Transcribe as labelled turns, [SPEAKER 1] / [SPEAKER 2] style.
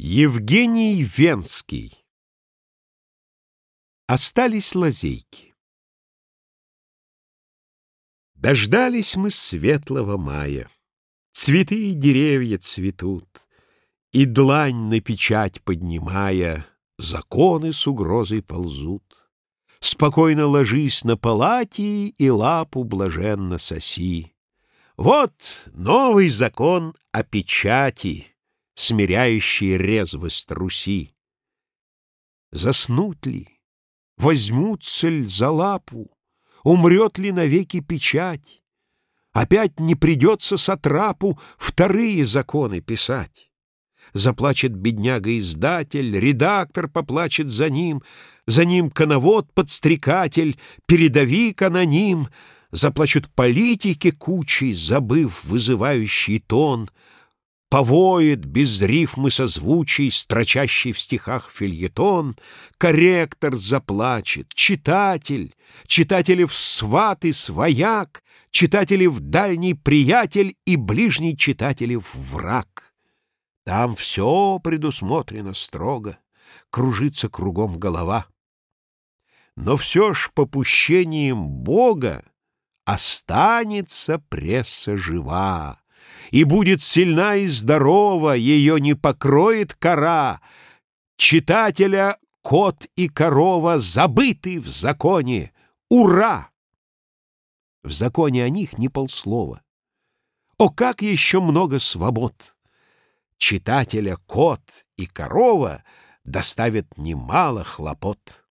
[SPEAKER 1] Евгений Венский Остались лазейки Дождались мы светлого мая, Цветы и деревья цветут, И длань на печать поднимая, Законы с угрозой ползут. Спокойно ложись на палате И лапу блаженно соси. Вот новый закон о печати, смиряющий резвость Руси. Заснут ли? Возьмутся ли за лапу? Умрет ли навеки печать? Опять не придется сатрапу вторые законы писать. Заплачет бедняга-издатель, редактор поплачет за ним, за ним коновод-подстрекатель, передовик-аноним, заплачут политики кучей, забыв вызывающий тон — Повоет без рифмы созвучий, строчащий в стихах фильетон, Корректор заплачет, читатель, Читателев сват и свояк, Читателев дальний приятель И ближний читателев враг. Там все предусмотрено строго, Кружится кругом голова. Но все ж попущением Бога Останется пресса жива и будет сильна и здорова, ее не покроет кора. Читателя кот и корова забыты в законе. Ура! В законе о них не полслова. О, как еще много свобод! Читателя кот и корова доставят немало хлопот.